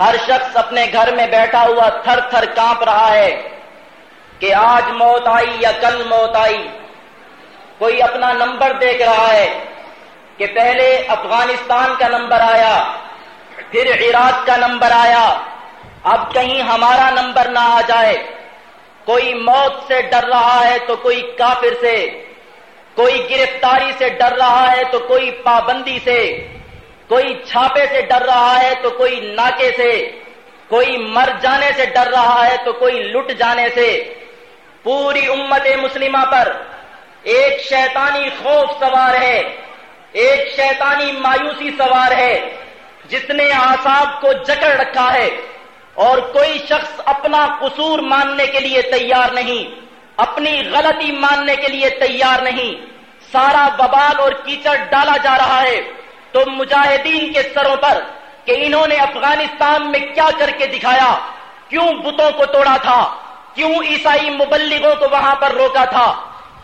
ہر شخص اپنے گھر میں بیٹھا ہوا تھر تھر کانپ رہا ہے کہ آج موت آئی یا کل موت آئی۔ کوئی اپنا نمبر دیکھ رہا ہے کہ پہلے افغانستان کا نمبر آیا، پھر عراق کا نمبر آیا۔ اب کہیں ہمارا نمبر نہ آ جائے۔ کوئی موت سے ڈر رہا ہے تو کوئی کافر سے، کوئی گرفتاری سے ڈر رہا ہے تو کوئی پابندی سے۔ کوئی چھاپے سے ڈر رہا ہے تو کوئی ناکے سے، کوئی مر جانے سے ڈر رہا ہے تو کوئی لٹ جانے سے۔ پوری امت مسلمہ پر ایک شیطانی خوف سوار ہے، ایک شیطانی مایوسی سوار ہے۔ جس نے آساب کو جکڑ رکھا ہے اور کوئی شخص اپنا قصور ماننے کے لیے تیار نہیں، اپنی غلطی ماننے کے لیے تیار نہیں۔ سارا ببال اور کیچڑ ڈالا جا رہا ہے۔ تو مجاہدین کے سروں پر کہ انہوں نے افغانستان میں کیا کر کے دکھایا؟ کیوں بتوں کو توڑا تھا؟ کیوں عیسائی مبلغوں کو وہاں پر روکا تھا؟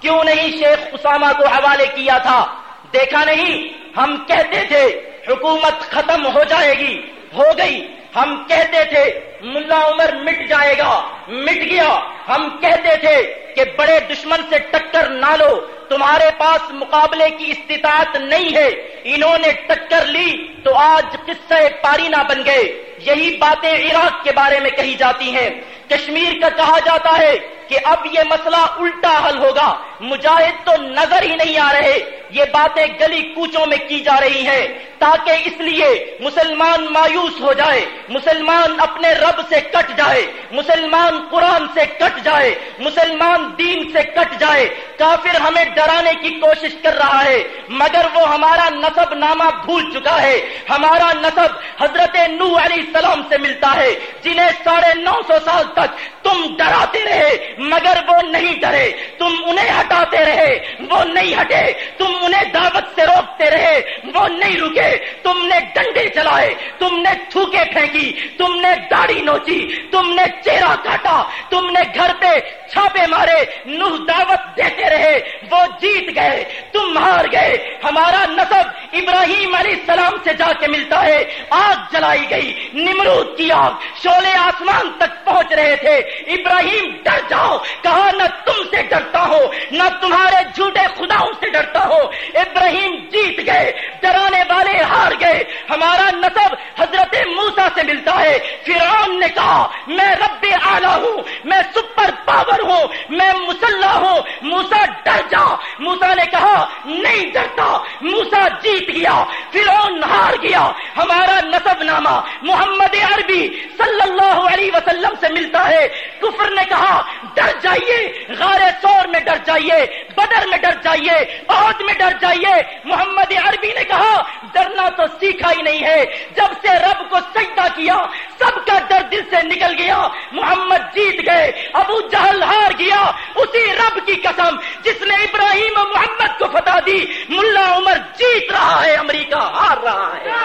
کیوں نہیں شیخ اسامہ کو حوالے کیا تھا؟ دیکھا نہیں، ہم کہتے تھے حکومت ختم ہو جائے گی، ہو گئی۔ ہم کہتے تھے ملا عمر مٹ جائے گا، مٹ گیا۔ ہم کہتے تھے کہ بڑے دشمن سے ٹکر نہ لو۔ تمہارے پاس مقابلے کی استطاعت نہیں ہے۔ انہوں نے ٹکر لی تو آج قصہ پارینہ بن گئے۔ یہی باتیں عراق کے بارے میں کہی جاتی ہیں۔ کشمیر کا کہا جاتا ہے کہ اب یہ مسئلہ الٹا حل ہوگا۔ مجاہد تو نظر ہی نہیں آ رہے۔ یہ باتیں گلی کوچوں میں کی جا رہی ہیں۔ تاکہ اس لیے مسلمان مایوس ہو جائے، مسلمان اپنے رب سے کٹ جائے، مسلمان قرآن سے کٹ جائے، مسلمان دین سے کٹ جائے۔ کافر ہمیں ڈرانے کی کوشش کر رہا ہے، مگر وہ ہمارا نصب نامہ بھول چکا ہے۔ ہمارا نصب حضرت نو علیہ السلام سے ملتا ہے، جنہیں ساڑھے نو سو سال تک تم ڈراتے رہے۔ مگر وہ نہیں ڈرے۔ تم انہیں ہٹاتے رہے۔ وہ نہیں ہٹے۔ تم انہیں دعوت سے روکتے رہے۔ وہ نہیں رکے۔ تم نے ڈنڈے چلائے تم نے تھوکے پھینکی۔ تم نے داڑھی نوچی۔ تم نے چہرہ کاٹا۔ تم نے گھر پہ چھاپے مارے۔ نوح دعوت دیتے رہے۔ وہ جیت گئے۔ تم ہار ہمارا نصب ابراہیم علیہ السلام سے جا کے ملتا ہے۔ آگ جلائی گئی، نمرود کی آگ۔ شولے آسمان تک پہنچ رہے تھے۔ ابراہیم، ڈر جاؤ۔ کہا، نہ تم سے ڈرتا ہو نہ تمہارے جھوٹے خداؤں سے ڈرتا ہو ابراہیم جیت گئے، ڈرانے والے ہار گئے۔ ہمارا نصب حضرت ہے۔ فرعون نے کہا، میں رب آلہ ہوں، میں سپر پاور ہوں، میں مسلح ہوں موسا ڈر جا۔ موسا نے کہا، نہیں ڈرتا۔ موسا جیت گیا، فرعون ہار گیا۔ ہمارا نصب نامہ محمد عربی صلی اللہ علیہ وسلم سے ملتا ہے۔ کفر نے کہا، ڈر جائیے، غار سور میں ڈر جائیے، بدر میں ڈر جائیے، عہد میں ڈر جائیے۔ محمد عربی نے تو سیکھا ہی نہیں ہے۔ جب سے رب کو سجدہ کیا، سب کا ڈر دل سے نکل گیا۔ محمد جیت گئے، ابو جہل ہار گیا۔ اسی رب کی قسم جس نے ابراہیم محمد کو فتح دی، ملا عمر جیت رہا ہے، امریکہ ہار رہا ہے۔